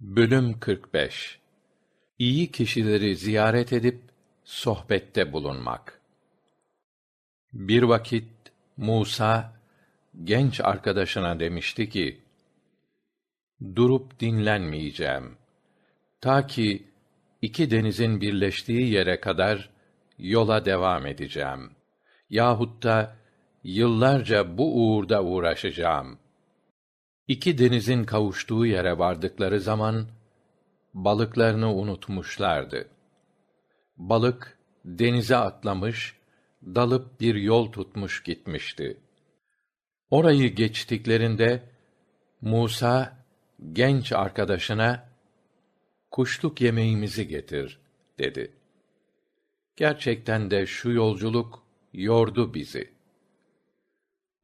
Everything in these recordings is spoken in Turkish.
Bölüm 45 İyi kişileri ziyaret edip sohbette bulunmak. Bir vakit Musa genç arkadaşına demişti ki: Durup dinlenmeyeceğim. Ta ki iki denizin birleştiği yere kadar yola devam edeceğim. Yahut da yıllarca bu uğurda uğraşacağım. İki denizin kavuştuğu yere vardıkları zaman balıklarını unutmuşlardı. Balık denize atlamış, dalıp bir yol tutmuş gitmişti. Orayı geçtiklerinde Musa genç arkadaşına kuşluk yemeğimizi getir dedi. Gerçekten de şu yolculuk yordu bizi.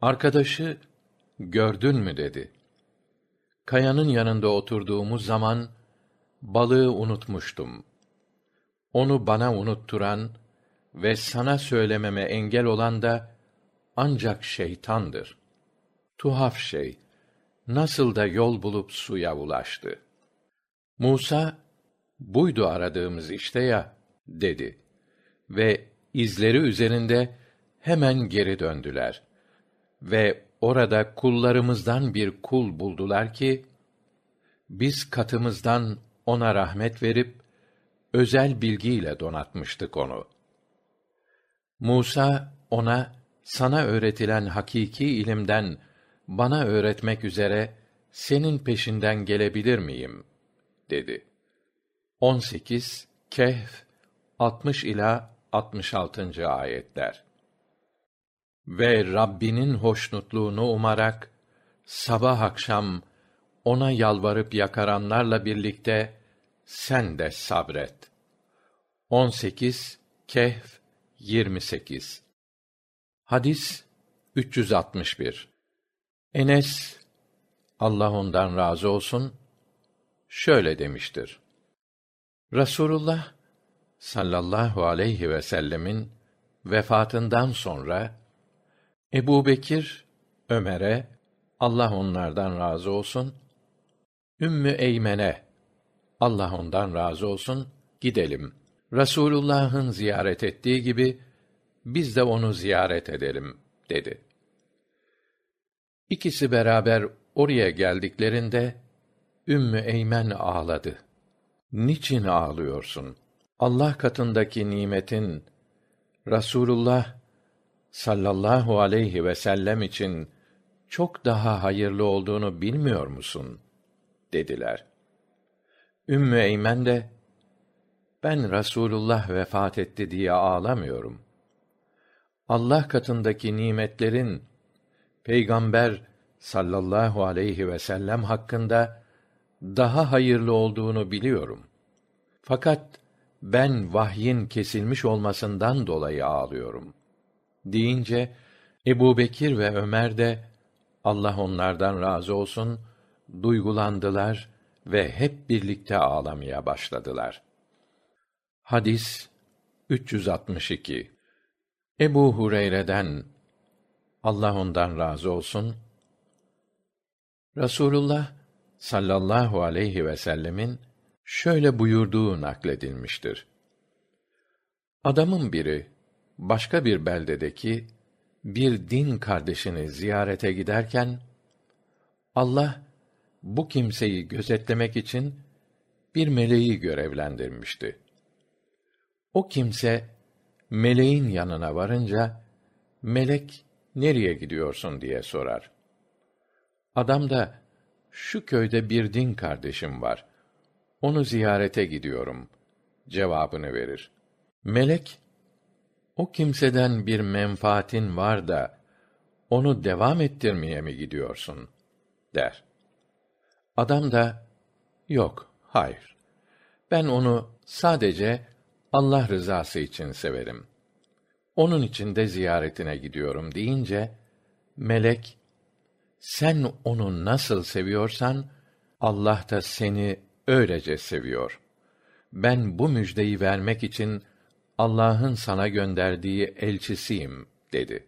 Arkadaşı gördün mü dedi. Kayanın yanında oturduğumuz zaman balığı unutmuştum. Onu bana unutturan ve sana söylememe engel olan da ancak şeytandır. Tuhaf şey, nasıl da yol bulup suya ulaştı. Musa, buydu aradığımız işte ya, dedi. Ve izleri üzerinde hemen geri döndüler. Ve orada kullarımızdan bir kul buldular ki biz katımızdan ona rahmet verip özel bilgiyle donatmıştık onu. Musa ona sana öğretilen hakiki ilimden bana öğretmek üzere senin peşinden gelebilir miyim dedi. 18 Kehf 60 ila 66. ayetler ve Rabbinin hoşnutluğunu umarak sabah akşam ona yalvarıp yakaranlarla birlikte sen de sabret. 18 Kehf 28 Hadis 361 Enes Allah ondan razı olsun şöyle demiştir. Rasulullah sallallahu aleyhi ve sellemin vefatından sonra Ebu Bekir, Ömer'e, Allah onlardan razı olsun, Ümmü Eymen'e, Allah ondan razı olsun, gidelim. Resulullah'ın ziyaret ettiği gibi, biz de onu ziyaret edelim, dedi. İkisi beraber oraya geldiklerinde, Ümmü Eymen ağladı. Niçin ağlıyorsun? Allah katındaki nimetin, Rasulullah sallallahu aleyhi ve sellem için çok daha hayırlı olduğunu bilmiyor musun? dediler. Ümmü Eymen de ben Rasulullah vefat etti diye ağlamıyorum. Allah katındaki nimetlerin Peygamber sallallahu aleyhi ve sellem hakkında daha hayırlı olduğunu biliyorum. Fakat ben vahyin kesilmiş olmasından dolayı ağlıyorum deyince Ebu Bekir ve Ömer de Allah onlardan razı olsun duygulandılar ve hep birlikte ağlamaya başladılar. Hadis 362 Ebu Hureyre'den Allah ondan razı olsun Rasulullah sallallahu aleyhi ve sellemin şöyle buyurduğu nakledilmiştir. Adamın biri başka bir beldedeki bir din kardeşini ziyarete giderken Allah bu kimseyi gözetlemek için bir meleği görevlendirmişti. O kimse meleğin yanına varınca melek nereye gidiyorsun diye sorar. Adam da şu köyde bir din kardeşim var. Onu ziyarete gidiyorum cevabını verir. Melek o kimseden bir menfaatin var da onu devam ettirmeye mi gidiyorsun der. Adam da yok, hayır. Ben onu sadece Allah rızası için severim. Onun için de ziyaretine gidiyorum deyince melek sen onu nasıl seviyorsan Allah da seni öylece seviyor. Ben bu müjdeyi vermek için Allah'ın sana gönderdiği elçisiyim dedi.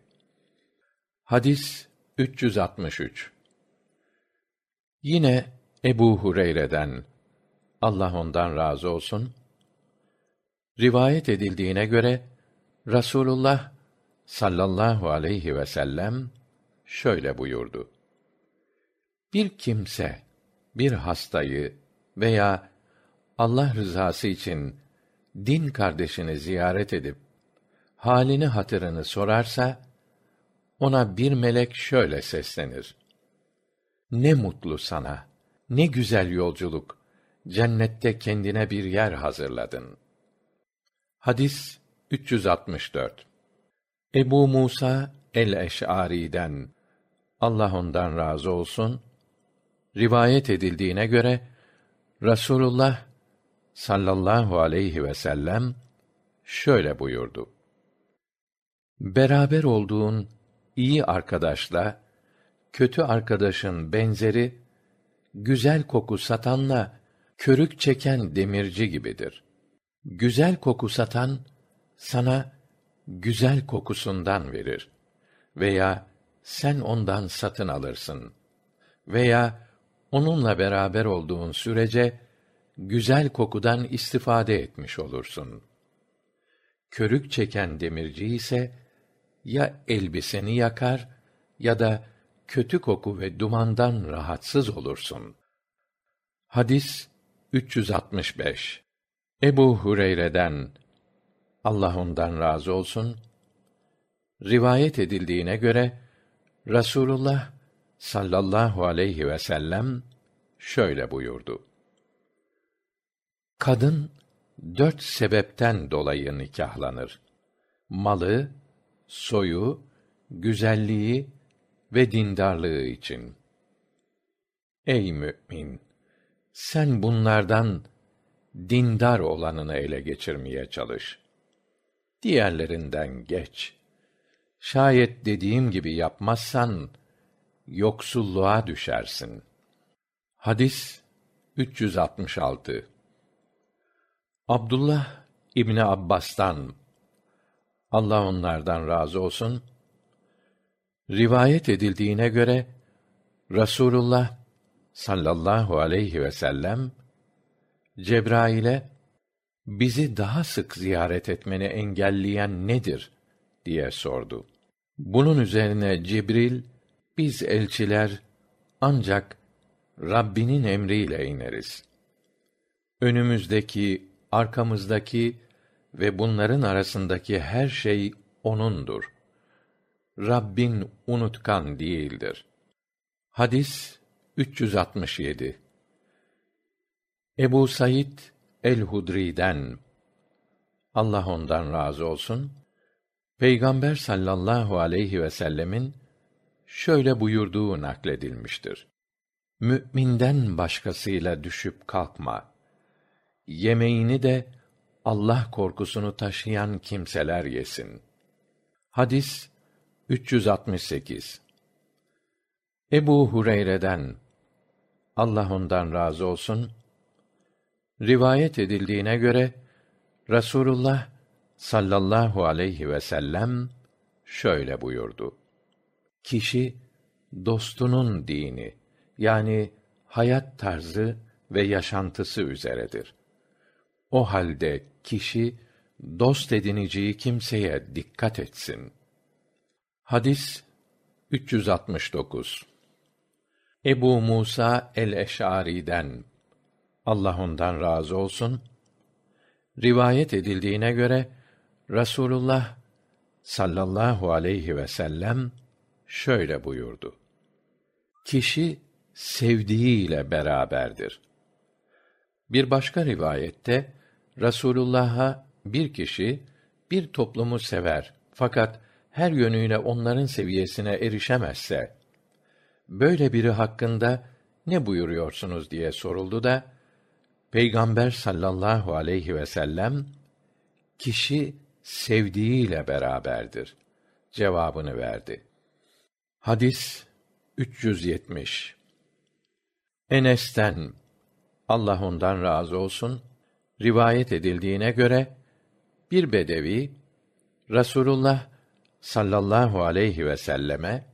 Hadis 363. Yine Ebu Hureyre'den Allah ondan razı olsun, rivayet edildiğine göre Rasulullah sallallahu aleyhi ve sellem şöyle buyurdu. Bir kimse bir hastayı veya Allah rızası için din kardeşini ziyaret edip halini hatırını sorarsa ona bir melek şöyle seslenir. Ne mutlu sana, ne güzel yolculuk, cennette kendine bir yer hazırladın. Hadis 364 Ebu Musa el-Eş'ari'den Allah ondan razı olsun rivayet edildiğine göre Rasulullah sallallahu aleyhi ve sellem şöyle buyurdu. Beraber olduğun iyi arkadaşla kötü arkadaşın benzeri güzel koku satanla körük çeken demirci gibidir. Güzel koku satan sana güzel kokusundan verir veya sen ondan satın alırsın veya onunla beraber olduğun sürece güzel kokudan istifade etmiş olursun. Körük çeken demirci ise ya elbiseni yakar ya da kötü koku ve dumandan rahatsız olursun. Hadis 365 Ebu Hureyre'den Allah ondan razı olsun rivayet edildiğine göre Rasulullah sallallahu aleyhi ve sellem şöyle buyurdu. Kadın dört sebepten dolayı nikahlanır. Malı, soyu, güzelliği ve dindarlığı için. Ey mümin! Sen bunlardan dindar olanını ele geçirmeye çalış. Diğerlerinden geç. Şayet dediğim gibi yapmazsan yoksulluğa düşersin. Hadis 366 Abdullah İbni Abbas'tan Allah onlardan razı olsun rivayet edildiğine göre Rasulullah sallallahu aleyhi ve sellem Cebrail'e bizi daha sık ziyaret etmeni engelleyen nedir diye sordu. Bunun üzerine Cibril biz elçiler ancak Rabbinin emriyle ineriz. Önümüzdeki, arkamızdaki ve bunların arasındaki her şey onundur. Rabbin unutkan değildir. Hadis 367 Ebu Said el-Hudri'den Allah ondan razı olsun. Peygamber sallallahu aleyhi ve sellemin şöyle buyurduğu nakledilmiştir. Mü'minden başkasıyla düşüp kalkma. Yemeğini de Allah korkusunu taşıyan kimseler yesin. Hadis 368 Ebu Hureyre'den Allah ondan razı olsun rivayet edildiğine göre Rasulullah sallallahu aleyhi ve sellem şöyle buyurdu. Kişi dostunun dini yani hayat tarzı ve yaşantısı üzeredir. O halde kişi dost edineceği kimseye dikkat etsin. Hadis 369 Ebu Musa el-Eş'ari'den Allah ondan razı olsun rivayet edildiğine göre Rasulullah sallallahu aleyhi ve sellem şöyle buyurdu. Kişi sevdiğiyle beraberdir. Bir başka rivayette Rasulullah'a bir kişi bir toplumu sever fakat her yönüyle onların seviyesine erişemezse böyle biri hakkında ne buyuruyorsunuz diye soruldu da Peygamber sallallahu aleyhi ve sellem kişi sevdiğiyle beraberdir cevabını verdi. Hadis 370 Enes'ten Allah ondan razı olsun rivayet edildiğine göre bir bedevi Rasulullah sallallahu aleyhi ve selleme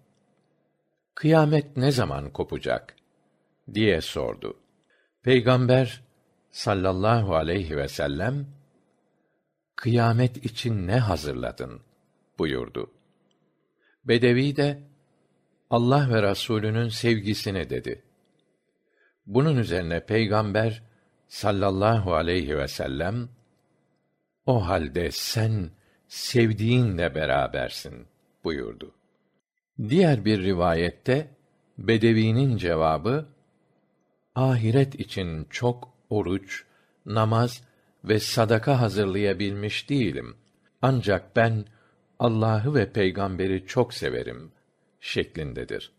kıyamet ne zaman kopacak diye sordu. Peygamber sallallahu aleyhi ve sellem kıyamet için ne hazırladın buyurdu. Bedevi de Allah ve Rasulünün sevgisini dedi. Bunun üzerine peygamber sallallahu aleyhi ve sellem o halde sen sevdiğinle berabersin buyurdu. Diğer bir rivayette Bedevi'nin cevabı ahiret için çok oruç, namaz ve sadaka hazırlayabilmiş değilim. Ancak ben Allah'ı ve peygamberi çok severim şeklindedir.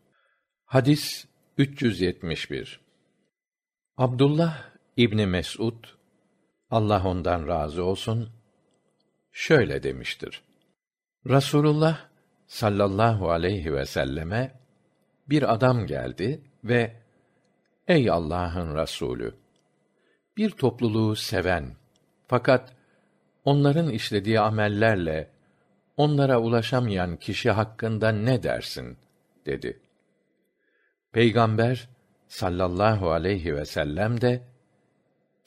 Hadis 371. Abdullah İbni Mes'ud Allah ondan razı olsun şöyle demiştir. Rasulullah sallallahu aleyhi ve selleme bir adam geldi ve ey Allah'ın Rasulü bir topluluğu seven fakat onların işlediği amellerle onlara ulaşamayan kişi hakkında ne dersin dedi. Peygamber sallallahu aleyhi ve sellem de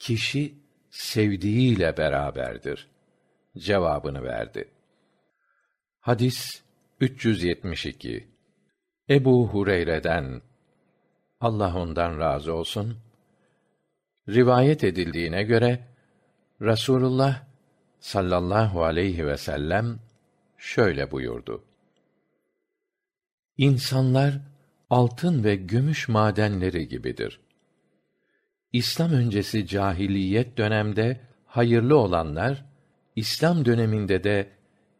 kişi sevdiğiyle beraberdir cevabını verdi. Hadis 372 Ebu Hureyre'den Allah ondan razı olsun rivayet edildiğine göre Rasulullah sallallahu aleyhi ve sellem şöyle buyurdu. İnsanlar altın ve gümüş madenleri gibidir. İslam öncesi cahiliyet dönemde hayırlı olanlar İslam döneminde de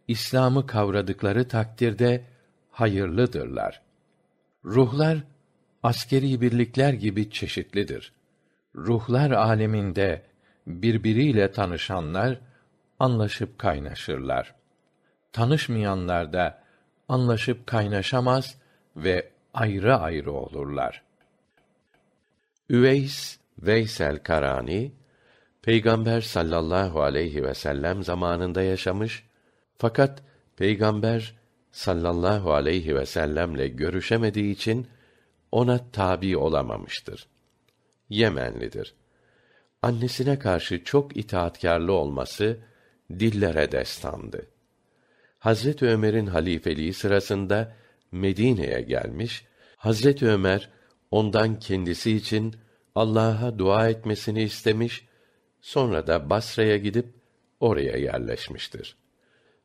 İslam'ı kavradıkları takdirde hayırlıdırlar. Ruhlar askeri birlikler gibi çeşitlidir. Ruhlar aleminde birbiriyle tanışanlar anlaşıp kaynaşırlar. Tanışmayanlar da anlaşıp kaynaşamaz ve ayrı ayrı olurlar. Üveys Veysel Karani Peygamber sallallahu aleyhi ve sellem zamanında yaşamış fakat Peygamber sallallahu aleyhi ve sellemle görüşemediği için ona tabi olamamıştır. Yemenlidir. Annesine karşı çok itaatkârlı olması dillere destandı. Hazret Ömer'in halifeliği sırasında Medine'ye gelmiş, Hazret Ömer ondan kendisi için Allah'a dua etmesini istemiş, sonra da Basra'ya gidip oraya yerleşmiştir.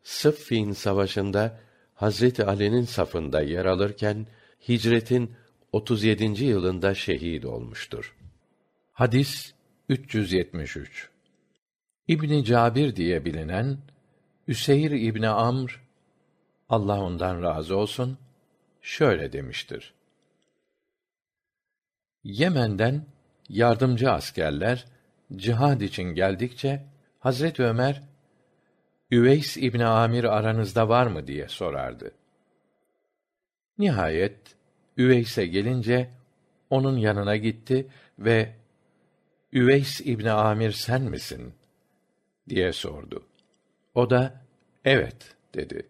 Sıffin savaşında Hazreti Ali'nin safında yer alırken hicretin 37. yılında şehit olmuştur. Hadis 373. İbni Cabir diye bilinen Üseyr İbni Amr Allah ondan razı olsun şöyle demiştir. Yemen'den yardımcı askerler cihad için geldikçe Hazret Ömer Üveys İbni Amir aranızda var mı diye sorardı. Nihayet Üveys'e gelince onun yanına gitti ve Üveys İbni Amir sen misin? diye sordu. O da evet dedi.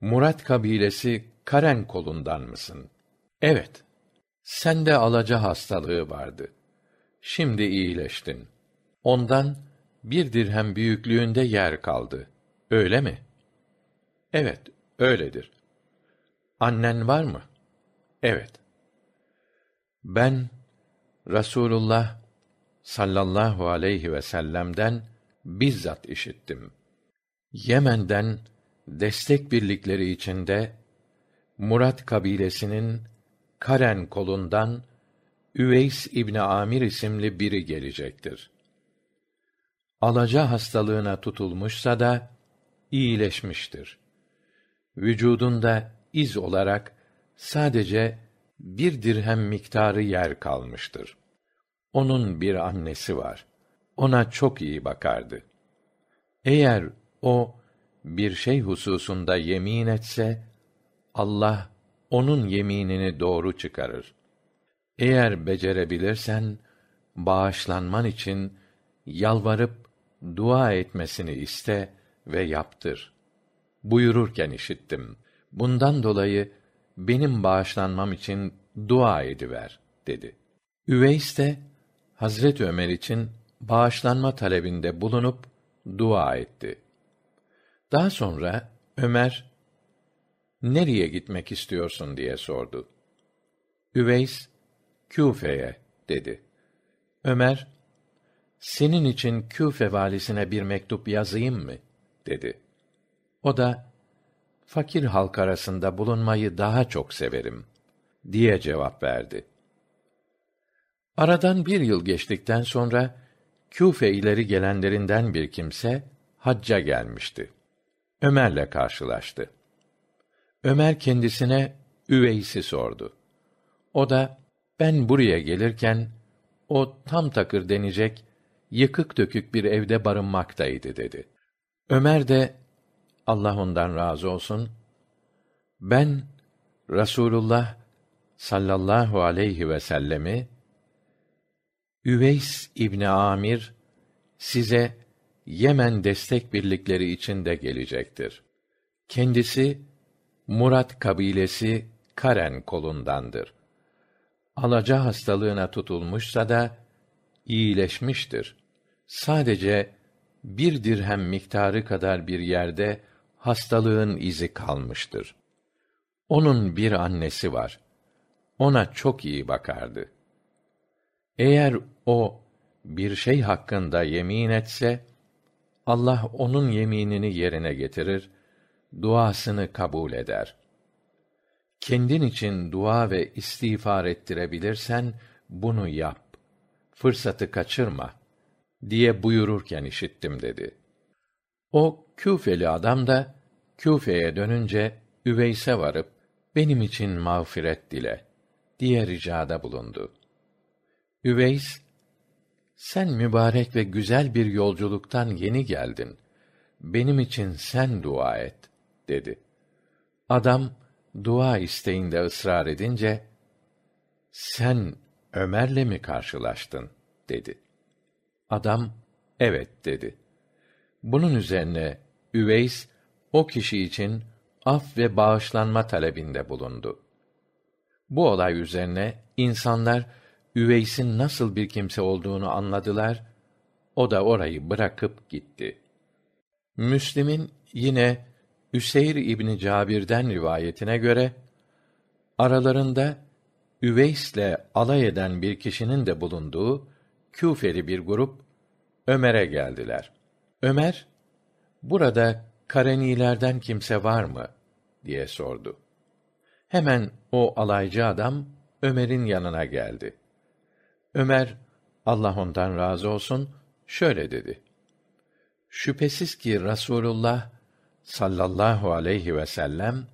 Murat kabilesi Karen kolundan mısın? Evet. Sende alaca hastalığı vardı. Şimdi iyileştin. Ondan bir dirhem büyüklüğünde yer kaldı. Öyle mi? Evet, öyledir. Annen var mı? Evet. Ben Rasulullah sallallahu aleyhi ve sellem'den bizzat işittim. Yemen'den destek birlikleri içinde Murat kabilesinin Karen kolundan Üveys İbni Amir isimli biri gelecektir. Alaca hastalığına tutulmuşsa da iyileşmiştir. Vücudunda iz olarak sadece bir dirhem miktarı yer kalmıştır. Onun bir annesi var. Ona çok iyi bakardı. Eğer o bir şey hususunda yemin etse Allah onun yeminini doğru çıkarır. Eğer becerebilirsen bağışlanman için yalvarıp dua etmesini iste ve yaptır. Buyururken işittim. Bundan dolayı benim bağışlanmam için dua ediver dedi. Üveys de Hazret Ömer için bağışlanma talebinde bulunup dua etti. Daha sonra Ömer nereye gitmek istiyorsun diye sordu. Üveys Küfe'ye dedi. Ömer senin için Küfe valisine bir mektup yazayım mı? dedi. O da fakir halk arasında bulunmayı daha çok severim diye cevap verdi. Aradan bir yıl geçtikten sonra Küfe ileri gelenlerinden bir kimse hacca gelmişti. Ömer'le karşılaştı. Ömer kendisine Üveys'i sordu. O da ben buraya gelirken o tam takır denecek yıkık dökük bir evde barınmaktaydı dedi. Ömer de Allah ondan razı olsun ben Rasulullah sallallahu aleyhi ve sellemi Üveys İbni Amir size Yemen destek birlikleri içinde gelecektir. Kendisi Murat kabilesi Karen kolundandır. Alaca hastalığına tutulmuşsa da iyileşmiştir. Sadece bir dirhem miktarı kadar bir yerde hastalığın izi kalmıştır. Onun bir annesi var. Ona çok iyi bakardı. Eğer o bir şey hakkında yemin etse, Allah onun yeminini yerine getirir, duasını kabul eder. Kendin için dua ve istiğfar ettirebilirsen bunu yap. Fırsatı kaçırma diye buyururken işittim dedi. O Küfeli adam da Küfe'ye dönünce Üveys'e varıp benim için mağfiret dile diye ricada bulundu. Üveys sen mübarek ve güzel bir yolculuktan yeni geldin. Benim için sen dua et, dedi. Adam, dua isteğinde ısrar edince, sen Ömer'le mi karşılaştın, dedi. Adam, evet, dedi. Bunun üzerine, Üveys, o kişi için af ve bağışlanma talebinde bulundu. Bu olay üzerine, insanlar, Üveys'in nasıl bir kimse olduğunu anladılar, o da orayı bırakıp gitti. Müslim'in yine Üseyr İbni Cabir'den rivayetine göre, aralarında Üveys'le alay eden bir kişinin de bulunduğu Küfeli bir grup Ömer'e geldiler. Ömer, burada Karenilerden kimse var mı? diye sordu. Hemen o alaycı adam Ömer'in yanına geldi. Ömer Allah ondan razı olsun şöyle dedi. Şüphesiz ki Rasulullah sallallahu aleyhi ve sellem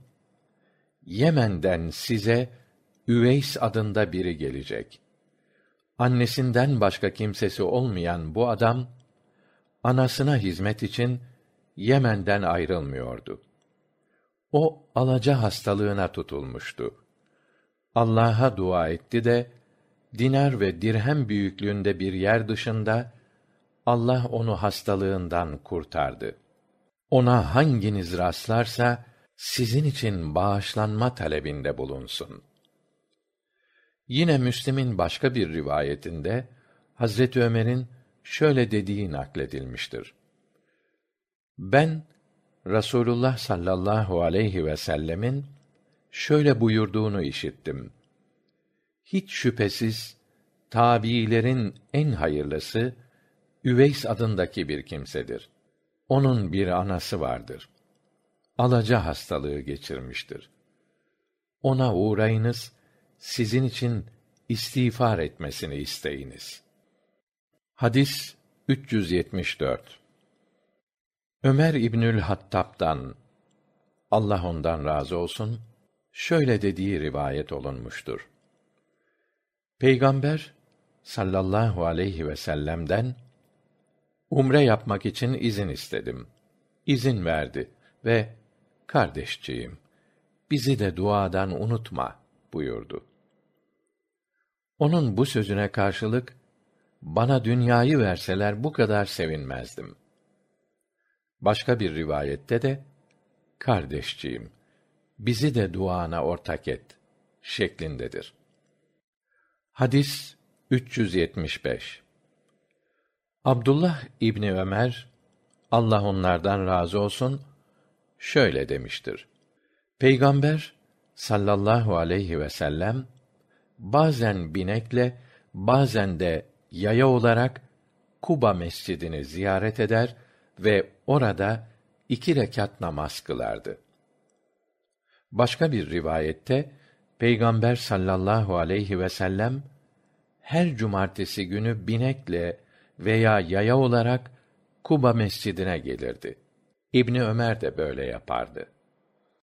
Yemen'den size Üveys adında biri gelecek. Annesinden başka kimsesi olmayan bu adam anasına hizmet için Yemen'den ayrılmıyordu. O alaca hastalığına tutulmuştu. Allah'a dua etti de dinar ve dirhem büyüklüğünde bir yer dışında Allah onu hastalığından kurtardı. Ona hanginiz rastlarsa sizin için bağışlanma talebinde bulunsun. Yine Müslim'in başka bir rivayetinde Hazreti Ömer'in şöyle dediği nakledilmiştir. Ben Rasulullah sallallahu aleyhi ve sellemin şöyle buyurduğunu işittim hiç şüphesiz tabiilerin en hayırlısı Üveys adındaki bir kimsedir. Onun bir anası vardır. Alaca hastalığı geçirmiştir. Ona uğrayınız, sizin için istiğfar etmesini isteyiniz. Hadis 374 Ömer İbnül Hattab'dan Allah ondan razı olsun şöyle dediği rivayet olunmuştur. Peygamber sallallahu aleyhi ve sellem'den umre yapmak için izin istedim. İzin verdi ve kardeşciğim bizi de duadan unutma buyurdu. Onun bu sözüne karşılık bana dünyayı verseler bu kadar sevinmezdim. Başka bir rivayette de kardeşciğim bizi de duana ortak et şeklindedir. Hadis 375 Abdullah İbni Ömer Allah onlardan razı olsun şöyle demiştir. Peygamber sallallahu aleyhi ve sellem bazen binekle bazen de yaya olarak Kuba mescidini ziyaret eder ve orada iki rekat namaz kılardı. Başka bir rivayette Peygamber sallallahu aleyhi ve sellem her cumartesi günü binekle veya yaya olarak Kuba mescidine gelirdi. İbni Ömer de böyle yapardı.